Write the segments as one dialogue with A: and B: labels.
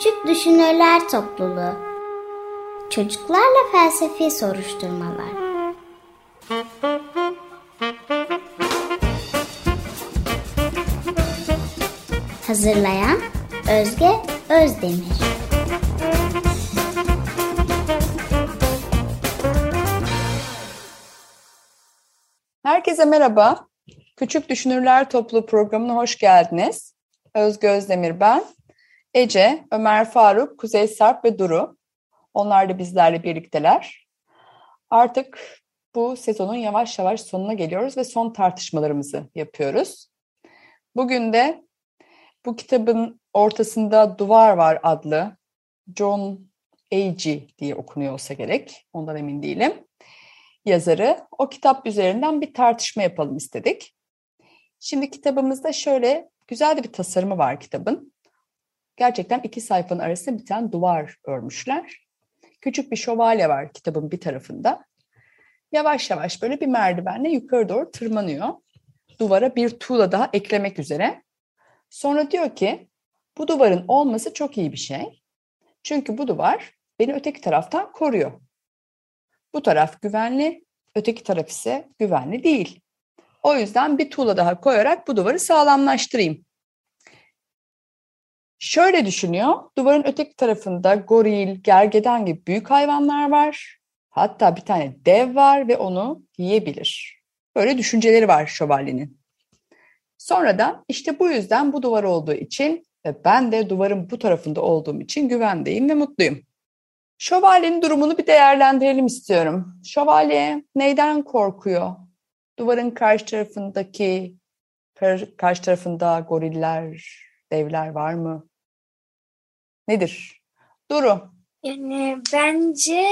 A: Küçük Düşünürler Topluluğu Çocuklarla Felsefi Soruşturmalar Hazırlayan Özge Özdemir
B: Herkese merhaba. Küçük Düşünürler Topluluğu programına hoş geldiniz. Özge Özdemir ben. Ece, Ömer Faruk, Kuzey Sarp ve Duru. Onlar da bizlerle birlikteler. Artık bu sezonun yavaş yavaş sonuna geliyoruz ve son tartışmalarımızı yapıyoruz. Bugün de bu kitabın ortasında Duvar Var adlı John Agee diye okunuyor olsa gerek. Ondan emin değilim. Yazarı. O kitap üzerinden bir tartışma yapalım istedik. Şimdi kitabımızda şöyle güzel de bir tasarımı var kitabın. Gerçekten iki sayfanın arasında bir tane duvar örmüşler. Küçük bir şövalye var kitabın bir tarafında. Yavaş yavaş böyle bir merdivenle yukarı doğru tırmanıyor. Duvara bir tuğla daha eklemek üzere. Sonra diyor ki bu duvarın olması çok iyi bir şey. Çünkü bu duvar beni öteki taraftan koruyor. Bu taraf güvenli, öteki taraf ise güvenli değil. O yüzden bir tuğla daha koyarak bu duvarı sağlamlaştırayım. Şöyle düşünüyor, duvarın öteki tarafında goril, gergedan gibi büyük hayvanlar var. Hatta bir tane dev var ve onu yiyebilir. Böyle düşünceleri var şövalyenin. Sonradan işte bu yüzden bu duvar olduğu için ve ben de duvarın bu tarafında olduğum için güvendeyim ve mutluyum. Şövalyenin durumunu bir değerlendirelim istiyorum. Şövalye neyden korkuyor? Duvarın karşı tarafındaki karşı tarafında goriller, devler var mı? Nedir? Duru.
C: Yani bence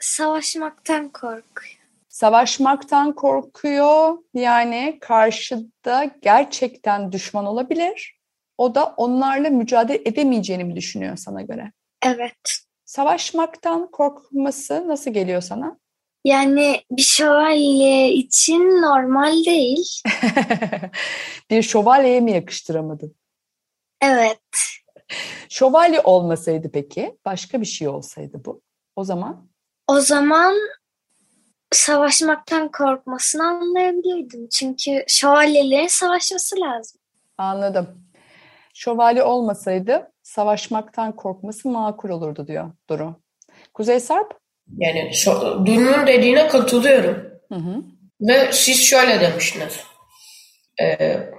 C: savaşmaktan korkuyor.
B: Savaşmaktan korkuyor. Yani karşıda gerçekten düşman olabilir. O da onlarla mücadele edemeyeceğini mi düşünüyor sana göre?
C: Evet.
B: Savaşmaktan korkması nasıl geliyor sana?
C: Yani bir şövalye için normal değil.
B: bir şövalyeye mi yakıştıramadın?
C: Evet.
B: Şövalye olmasaydı peki, başka bir şey olsaydı bu, o zaman?
C: O zaman savaşmaktan korkmasını anlayabilirdim. Çünkü şövalyelerin savaşması lazım.
B: Anladım. Şövalye olmasaydı savaşmaktan korkması makul olurdu diyor Duru. Kuzey Sarp?
D: Yani Duru'nun dediğine katılıyorum.
B: Hı hı.
D: Ve siz şöyle demiştiniz. Ee,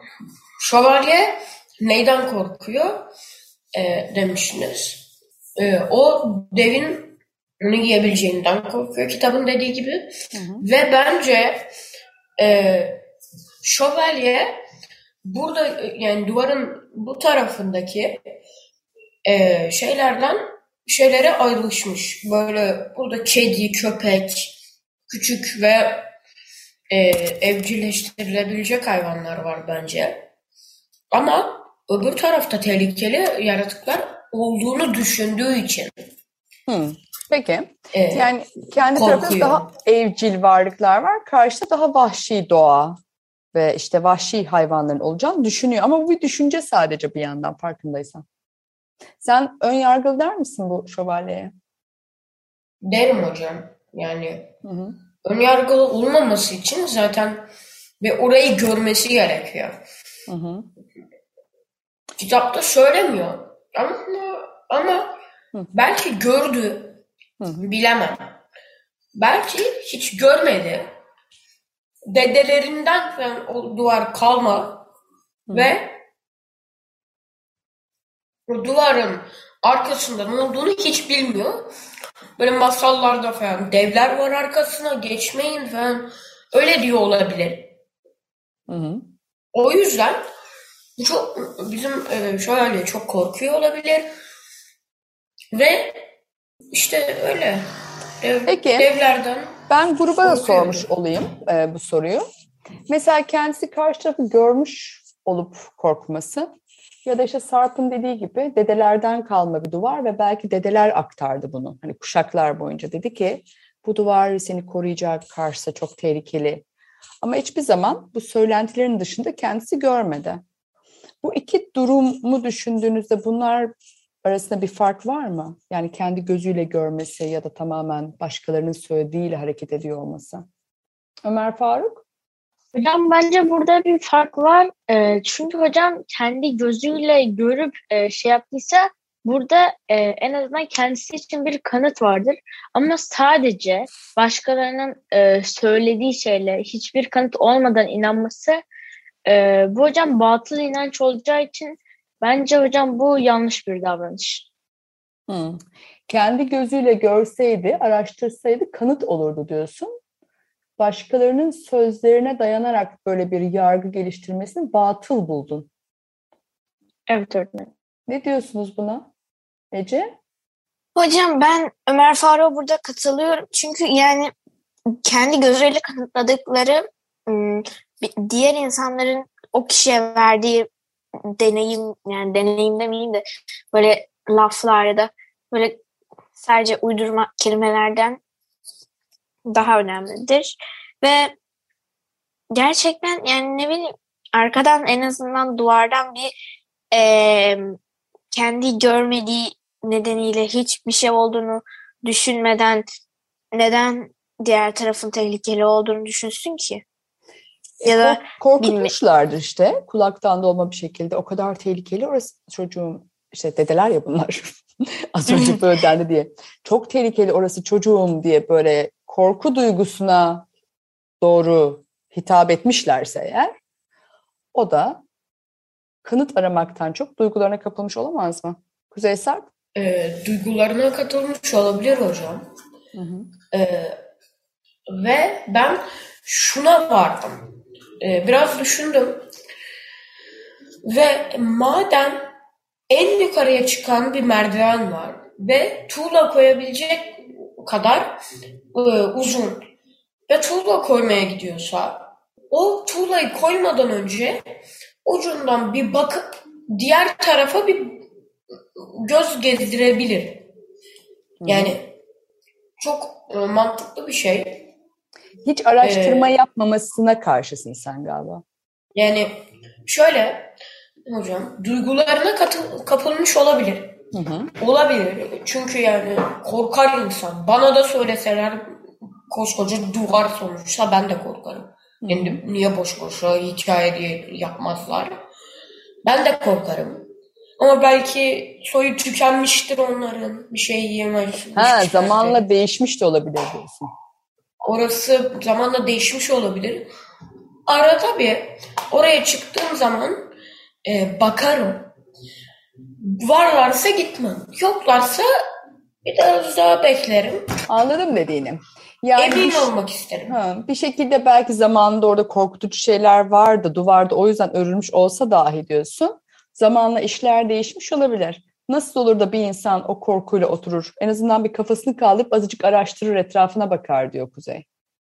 D: şövalye neyden korkuyor ee, demiştiniz. Ee, o devin onu yiyebileceğinden korkuyor kitabın dediği gibi. Hı hı. Ve bence e, şövalye burada yani duvarın bu tarafındaki e, şeylerden şeylere ayrılışmış. Böyle burada kedi, köpek, küçük ve e, evcilleştirilebilecek hayvanlar var bence. Ama öbür tarafta tehlikeli yaratıklar olduğunu düşündüğü için.
B: Hmm. Peki. Ee, yani kendi tarafında daha evcil varlıklar var. Karşıda daha vahşi doğa ve işte vahşi hayvanların olacağını düşünüyor. Ama bu bir düşünce sadece bir yandan farkındaysan. Sen ön yargılı der misin bu şövalyeye?
D: Derim hocam. Yani hı hı. ön yargılı olmaması için zaten ve orayı görmesi gerekiyor. Hı hı. Kitapta söylemiyor. Ama, ama hı. belki gördü. Hı. Bilemem. Belki hiç görmedi. Dedelerinden falan o duvar kalma hı. ve o duvarın arkasında ne olduğunu hiç bilmiyor. Böyle masallarda falan devler var arkasına geçmeyin falan öyle diyor olabilir. Hı hı. O yüzden çok bizim e, şöyle çok korkuyor olabilir ve işte öyle dev,
B: Peki,
D: devlerden.
B: Ben gruba da sormuş olayım e, bu soruyu. Mesela kendisi karşı tarafı görmüş olup korkması ya da işte Sarp'ın dediği gibi dedelerden kalma bir duvar ve belki dedeler aktardı bunu. Hani kuşaklar boyunca dedi ki bu duvar seni koruyacak, karşısı çok tehlikeli. Ama hiçbir zaman bu söylentilerin dışında kendisi görmedi. Bu iki durumu düşündüğünüzde bunlar arasında bir fark var mı? Yani kendi gözüyle görmesi ya da tamamen başkalarının söylediğiyle hareket ediyor olması. Ömer Faruk?
C: Hocam bence burada bir fark var. Ee, çünkü hocam kendi gözüyle görüp e, şey yaptıysa burada e, en azından kendisi için bir kanıt vardır. Ama sadece başkalarının e, söylediği şeyle hiçbir kanıt olmadan inanması e, bu hocam batıl inanç olacağı için bence hocam bu yanlış bir davranış.
B: Hmm. Kendi gözüyle görseydi, araştırsaydı kanıt olurdu diyorsun. Başkalarının sözlerine dayanarak böyle bir yargı geliştirmesini batıl buldun.
C: Evet öğretmenim.
B: Ne diyorsunuz buna Ece?
E: Hocam ben Ömer Faruk'a burada katılıyorum. Çünkü yani kendi gözleriyle kanıtladıkları bir- diğer insanların o kişiye verdiği deneyim yani deneyim demeyeyim de böyle laflar ya da böyle sadece uydurma kelimelerden daha önemlidir. Ve gerçekten yani ne bileyim arkadan en azından duvardan bir eee, kendi görmediği nedeniyle hiçbir şey olduğunu düşünmeden neden diğer tarafın tehlikeli olduğunu düşünsün ki? Ya da
B: Kork- korkutmuşlardır işte kulaktan dolma bir şekilde o kadar tehlikeli orası çocuğum işte dedeler ya bunlar az önce böyle dendi diye çok tehlikeli orası çocuğum diye böyle korku duygusuna doğru hitap etmişlerse eğer o da kanıt aramaktan çok duygularına kapılmış olamaz mı? Kuzey Sarp?
D: E, duygularına katılmış olabilir hocam. E, ve ben şuna vardım. E, biraz düşündüm. Ve madem en yukarıya çıkan bir merdiven var ve tuğla koyabilecek kadar e, uzun ve tuğla koymaya gidiyorsa o tuğlayı koymadan önce ucundan bir bakıp diğer tarafa bir göz gezdirebilir. Yani çok e, mantıklı bir şey.
B: Hiç araştırma yapmamasına karşısın sen galiba.
D: Yani şöyle hocam duygularına katı- kapılmış olabilir.
B: Hı hı.
D: Olabilir. Çünkü yani korkar insan. Bana da söyleseler koskoca duvar sonuçta ben de korkarım. Yani niye boş boşa hikaye diye yapmazlar. Ben de korkarım. Ama belki soyu tükenmiştir onların. Bir şey yiyemez.
B: Ha, zamanla değişmiş de olabilir diyorsun.
D: Orası zamanla değişmiş olabilir. Arada bir oraya çıktığım zaman e, bakarım. Varlarsa gitmem. Yoklarsa biraz daha beklerim.
B: Anladım dediğini. Yani
D: Emin
B: bir-
D: olmak isterim.
B: Ha, bir şekilde belki zamanında orada korkutucu şeyler vardı, duvarda o yüzden örülmüş olsa dahi diyorsun. Zamanla işler değişmiş olabilir. Nasıl olur da bir insan o korkuyla oturur? En azından bir kafasını kaldırıp azıcık araştırır, etrafına bakar diyor Kuzey.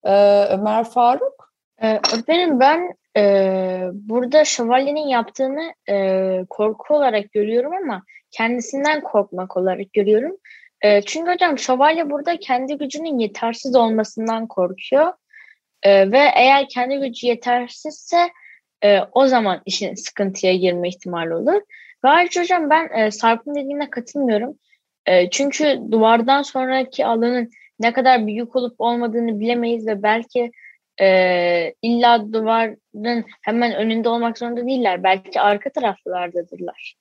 B: Ee, Ömer Faruk?
C: Ee, öğretmenim ben e, burada şövalyenin yaptığını e, korku olarak görüyorum ama kendisinden korkmak olarak görüyorum. E, çünkü hocam şövalye burada kendi gücünün yetersiz olmasından korkuyor. E, ve eğer kendi gücü yetersizse e, o zaman işin sıkıntıya girme ihtimali olur. Ayrıca hocam ben e, Sarp'ın dediğine katılmıyorum. E, çünkü duvardan sonraki alanın ne kadar büyük olup olmadığını bilemeyiz ve belki e, illa duvarın hemen önünde olmak zorunda değiller. Belki arka taraflardadırlar.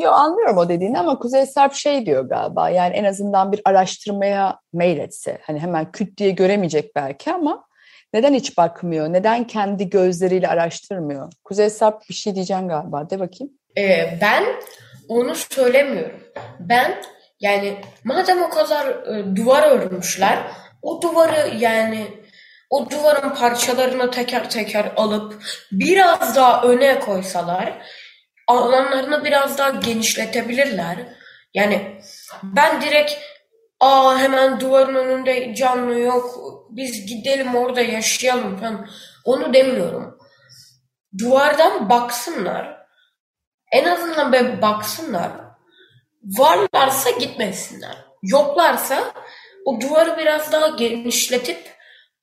B: Yo anlıyorum o dediğini ama Kuzey Sarp şey diyor galiba. Yani en azından bir araştırmaya meyletse. Hani hemen küt diye göremeyecek belki ama neden hiç bakmıyor? Neden kendi gözleriyle araştırmıyor? Kuzey Sarp bir şey diyeceksin galiba. De bakayım.
D: Ee, ben onu söylemiyorum. Ben yani madem o kadar e, duvar örmüşler o duvarı yani o duvarın parçalarını teker teker alıp biraz daha öne koysalar alanlarını biraz daha genişletebilirler. Yani ben direkt aa hemen duvarın önünde canlı yok biz gidelim orada yaşayalım falan onu demiyorum. Duvardan baksınlar en azından bir baksınlar. Varlarsa gitmesinler. Yoklarsa o duvarı biraz daha genişletip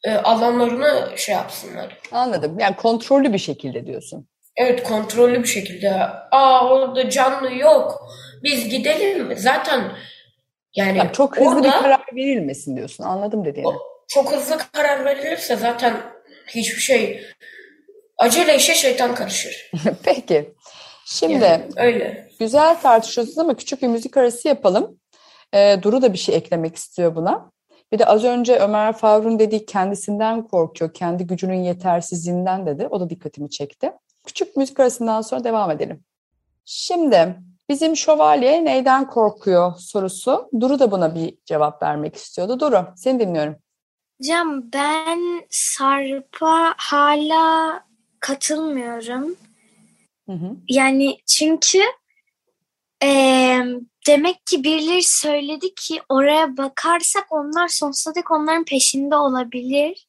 D: e, alanlarını şey yapsınlar.
B: Anladım. Yani kontrollü bir şekilde diyorsun.
D: Evet kontrollü bir şekilde. Aa orada canlı yok. biz gidelim? Zaten yani,
B: Yani çok hızlı
D: orada
B: bir karar verilmesin diyorsun. Anladım dediğini.
D: o- çok hızlı karar verilirse zaten hiçbir şey acele işe şeytan karışır.
B: Peki. Şimdi
D: Yani öyle.
B: güzel tartışıyorsunuz ama küçük bir müzik arası yapalım. Ee, Duru da bir şey eklemek istiyor buna. Bir de az önce Ömer Faruk'un dediği kendisinden korkuyor, kendi gücünün yetersizliğinden dedi. O da dikkatimi çekti. Küçük müzik arasından sonra devam edelim. Şimdi bizim şövalye neyden korkuyor sorusu. Duru da buna bir cevap vermek istiyordu. Duru, seni dinliyorum.
E: Hocam ben Sarp'a hala katılmıyorum.
B: Hı hı.
E: Yani çünkü eee, demek ki birileri söyledi ki oraya bakarsak onlar sonsuza dek onların peşinde olabilir.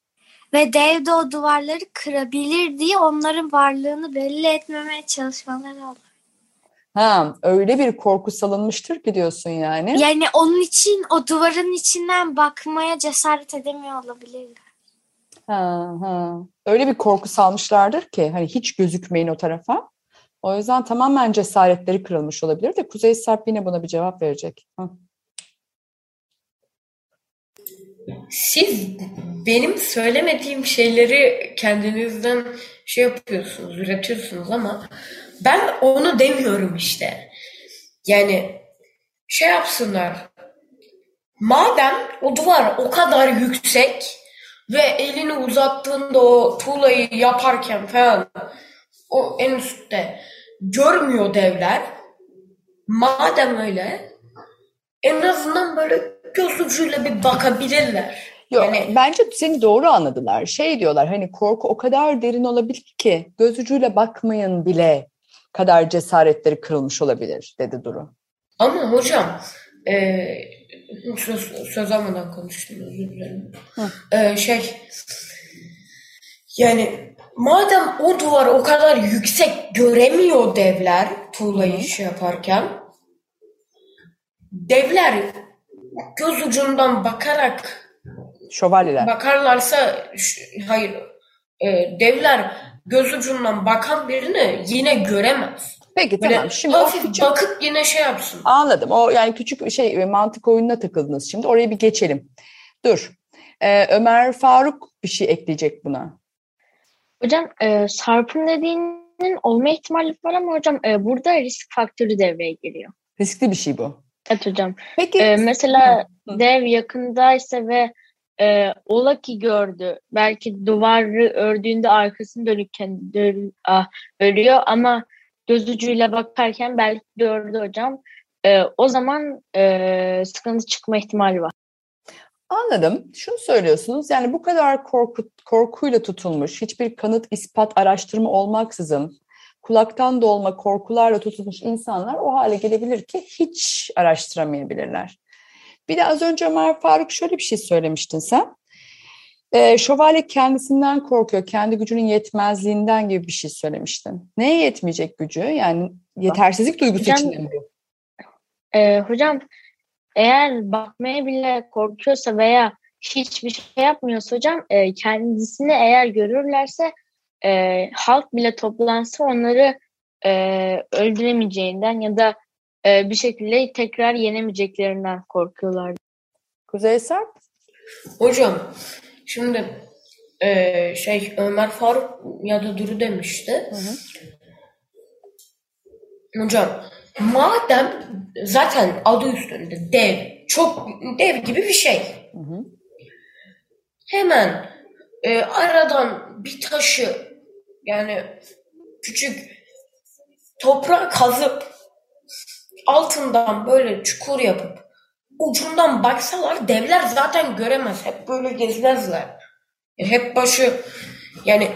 E: Ve dev de o duvarları kırabilir diye onların varlığını belli etmemeye çalışmaları olur.
B: Ha, öyle bir korku salınmıştır ki diyorsun yani.
E: Yani onun için o duvarın içinden bakmaya cesaret edemiyor olabilirler.
B: Ha, ha. Öyle bir korku salmışlardır ki hani hiç gözükmeyin o tarafa. O yüzden tamamen cesaretleri kırılmış olabilir de Kuzey Sarp yine buna bir cevap verecek. Hı.
D: Siz benim söylemediğim şeyleri kendinizden şey yapıyorsunuz, üretiyorsunuz ama ben onu demiyorum işte. Yani şey yapsınlar. Madem o duvar o kadar yüksek ve elini uzattığında o tuğlayı yaparken falan o en üstte görmüyor devler. Madem öyle en azından böyle göz ucuyla bir bakabilirler.
B: Yok,
D: Yani-
B: bence seni doğru anladılar. Şey diyorlar hani korku o kadar derin olabilir ki göz ucuyla bakmayın bile kadar cesaretleri kırılmış olabilir dedi Duru.
D: Ama hocam e, söz, söz almadan konuştum özür dilerim. E, şey yani madem o duvar o kadar yüksek göremiyor devler tuğlayı şey yaparken devler göz ucundan bakarak
B: Şövalyeler.
D: bakarlarsa hayır e, devler göz ucundan bakan birini yine göremez.
B: Peki
D: Böyle
B: tamam. Şimdi
D: hafif
B: küçük-
D: bakıp yine şey yapsın.
B: Anladım. O yani küçük şey mantık oyununa takıldınız şimdi. Oraya bir geçelim. Dur. Ee, Ömer Faruk bir şey ekleyecek buna.
C: Hocam e, Sarp'ın dediğinin olma ihtimali var ama hocam e, burada risk faktörü devreye giriyor.
B: Riskli bir şey bu.
C: Evet hocam.
B: Peki
C: E, mesela
B: Hı.
C: dev yakındaysa ve e, ola ki gördü. Belki duvarı ördüğünde arkasını dönükken dön, ah, örüyor ama göz ucuyla bakarken belki gördü hocam. E, o zaman e, sıkıntı çıkma ihtimali var.
B: Anladım. Şunu söylüyorsunuz. Yani bu kadar korku, korkuyla tutulmuş, hiçbir kanıt, ispat, araştırma olmaksızın kulaktan dolma korkularla tutulmuş insanlar o hale gelebilir ki hiç araştıramayabilirler. Bir de az önce Ömer Faruk şöyle bir şey söylemiştin sen. Ee, şövalye kendisinden korkuyor, kendi gücünün yetmezliğinden gibi bir şey söylemiştin. Neye yetmeyecek gücü? Yani yetersizlik duygusu
C: Hocam-
B: içinde mi?
C: Ee, hocam eğer bakmaya bile korkuyorsa veya hiçbir şey yapmıyorsa hocam e, kendisini eğer görürlerse e, halk bile toplansa onları e, öldüremeyeceğinden ya da e, bir şekilde tekrar yenemeyeceklerinden korkuyorlar.
B: Kuzey Sarp?
D: Hocam şimdi eee, şey Ömer Faruk ya da Duru demişti. Hocam madem zaten adı üstünde dev çok dev gibi bir şey.
B: Hı hı.
D: Hemen e, aradan bir taşı yani küçük toprağa kazıp altından böyle çukur yapıp ucundan baksalar devler zaten göremez. Hep böyle gezmezler. Hep başı yani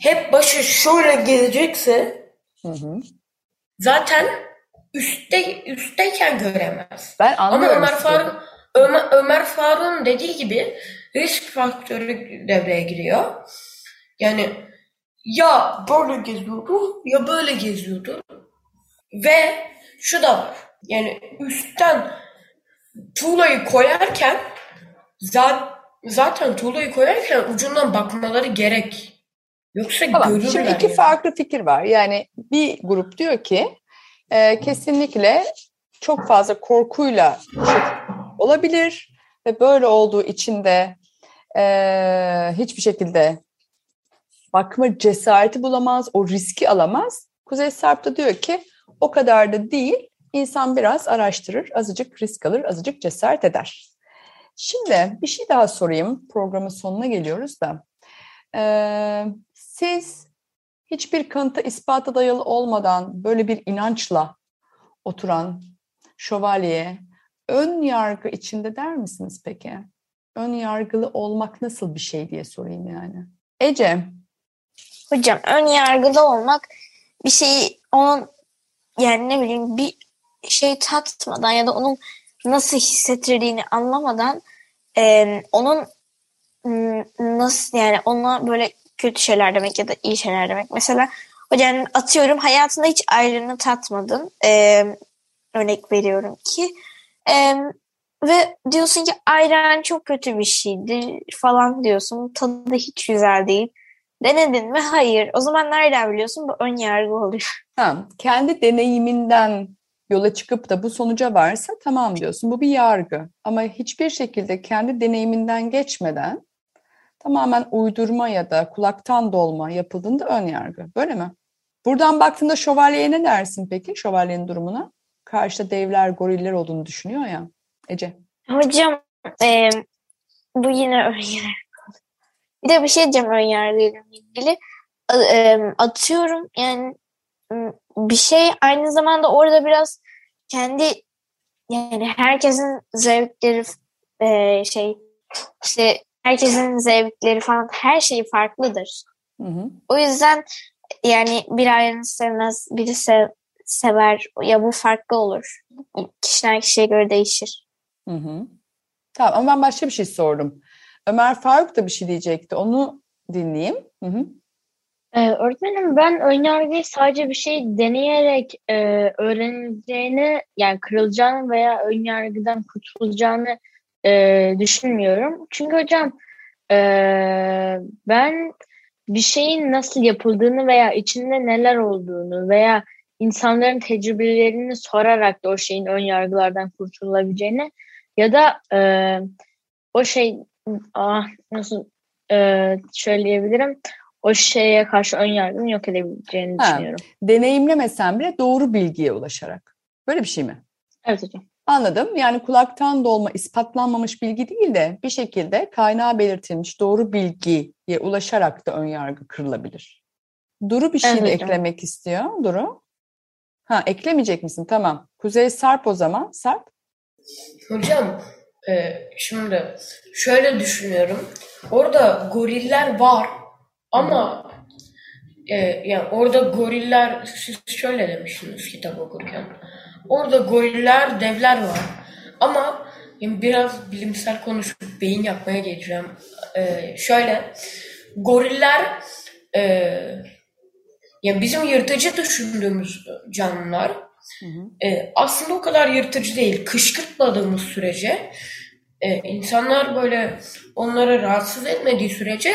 D: hep başı şöyle gezecekse
B: Hı hı.
D: Zaten üstte üstteyken göremez.
B: Ben
D: Ama
B: anlıyorum.
D: Ömer
B: sizi.
D: Faruk Ömer, Ömer Faruk'un dediği gibi risk faktörü devreye giriyor. Yani ya böyle geziyordu ya böyle geziyordu. Ve şu da var. Yani üstten tuğlayı koyarken zaten, zaten tuğlayı koyarken ucundan bakmaları gerek. Yoksa
B: Tamam.
D: görürler.
B: Şimdi iki
D: yani.
B: farklı fikir var. Yani bir grup diyor ki e, kesinlikle çok fazla korkuyla olabilir ve böyle olduğu için de e, hiçbir şekilde bakma cesareti bulamaz, o riski alamaz. Kuzey Sarp da diyor ki o kadar da değil, insan biraz araştırır, azıcık risk alır, azıcık cesaret eder. Şimdi bir şey daha sorayım, programın sonuna geliyoruz da. Ee, siz hiçbir kanıta ispata dayalı olmadan böyle bir inançla oturan şövalye ön yargı içinde der misiniz peki? Ön yargılı olmak nasıl bir şey diye sorayım yani. Ece.
E: Hocam ön yargılı olmak bir şeyi onun yani ne bileyim bir şey tatmadan ya da onun nasıl hissettirdiğini anlamadan e, onun nasıl yani ona böyle kötü şeyler demek ya da iyi şeyler demek. Mesela hocam atıyorum hayatında hiç ayrını tatmadın. E, örnek veriyorum ki. E, ve diyorsun ki ayran çok kötü bir şeydir falan diyorsun. Tadı hiç güzel değil. Denedin mi? Hayır. O zaman nereden biliyorsun? Bu ön yargı oluyor.
B: Ha, kendi deneyiminden yola çıkıp da bu sonuca varsa tamam diyorsun. Bu bir yargı. Ama hiçbir şekilde kendi deneyiminden geçmeden tamamen uydurma ya da kulaktan dolma yapıldığında ön yargı. Böyle mi? Buradan baktığında şövalyeye ne dersin peki? Şövalyenin durumuna. Karşıda devler, goriller olduğunu düşünüyor ya. Ece.
E: Hocam e, bu yine ön yargı. Bir de bir şey diyeceğim ön yargıyla ilgili. E, atıyorum yani bir şey aynı zamanda orada biraz kendi yani herkesin zevkleri e, şey işte herkesin zevkleri falan her şeyi farklıdır. Hı hı. O yüzden yani bir ayrını sevmez, biri sev, sever. Ya bu farklı olur. Kişiden kişiye göre değişir.
B: Hı hı. Tamam ama ben başka bir şey sordum. Ömer Faruk da bir şey diyecekti. Onu dinleyeyim. Hı hı.
C: Ee, öğretmenim ben önyargıyı sadece bir şey deneyerek e, öğrenileceğini yani kırılacağını veya önyargıdan kurtulacağını e, düşünmüyorum. Çünkü hocam e, ben bir şeyin nasıl yapıldığını veya içinde neler olduğunu veya insanların tecrübelerini sorarak da o şeyin ön yargılardan kurtulabileceğini ya da e, o şey ah, nasıl e, söyleyebilirim o şeye karşı ön yargını yok edebileceğini ha, düşünüyorum.
B: Deneyimlemesen bile doğru bilgiye ulaşarak. Böyle bir şey mi?
C: Evet hocam.
B: Anladım. Yani kulaktan dolma ispatlanmamış bilgi değil de bir şekilde kaynağı belirtilmiş doğru bilgiye ulaşarak da ön yargı kırılabilir. Duru bir şey evet, de eklemek istiyor. Duru. Ha eklemeyecek misin? Tamam. Kuzey Sarp o zaman. Sarp.
D: Hocam e, şimdi şöyle düşünüyorum. Orada goriller var ama e, yani orada goriller siz şöyle demiştiniz kitap okurken. Orada goriller, devler var. Ama yani biraz bilimsel konuşup beyin yapmaya geleceğim. E, şöyle goriller e, yani bizim yırtıcı düşündüğümüz canlılar hı hı. E, aslında o kadar yırtıcı değil. Kışkırtmadığımız sürece e, insanlar böyle onları rahatsız etmediği sürece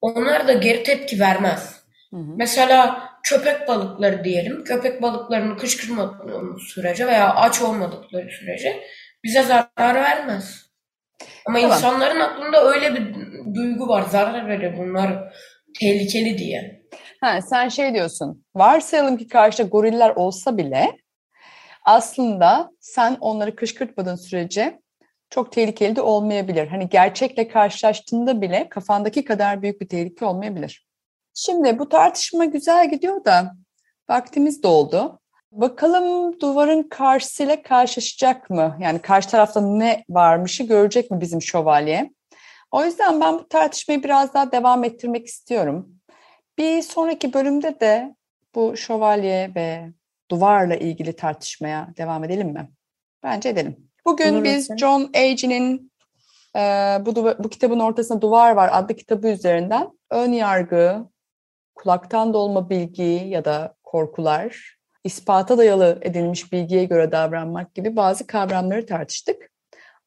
D: onlar da geri tepki vermez. Hı hı. Mesela köpek balıkları diyelim. Köpek balıklarını kışkırtmadığımız sürece veya aç olmadıkları sürece bize zarar vermez. Ama tamam. insanların aklında öyle bir duygu var. Zarar verir bunlar tehlikeli diye.
B: Ha, sen şey diyorsun. Varsayalım ki karşıda goriller olsa bile aslında sen onları kışkırtmadığın sürece çok tehlikeli de olmayabilir. Hani gerçekle karşılaştığında bile kafandaki kadar büyük bir tehlike olmayabilir. Şimdi bu tartışma güzel gidiyor da vaktimiz doldu. Bakalım duvarın karşısıyla karşılaşacak mı? Yani karşı tarafta ne varmışı görecek mi bizim şövalye? O yüzden ben bu tartışmayı biraz daha devam ettirmek istiyorum. Bir sonraki bölümde de bu şövalye ve duvarla ilgili tartışmaya devam edelim mi? Bence edelim. Bugün Olur biz misin? John Agee'nin e, bu, bu kitabın ortasında Duvar Var adlı kitabı üzerinden ön yargı, kulaktan dolma bilgi ya da korkular, ispata dayalı edilmiş bilgiye göre davranmak gibi bazı kavramları tartıştık.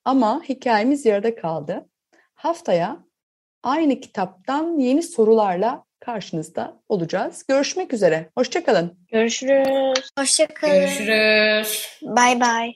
B: Ama hikayemiz yarıda kaldı. Haftaya aynı kitaptan yeni sorularla karşınızda olacağız. Görüşmek üzere. Hoşçakalın.
C: Görüşürüz.
E: Hoşçakalın.
D: Görüşürüz.
E: Bye bye.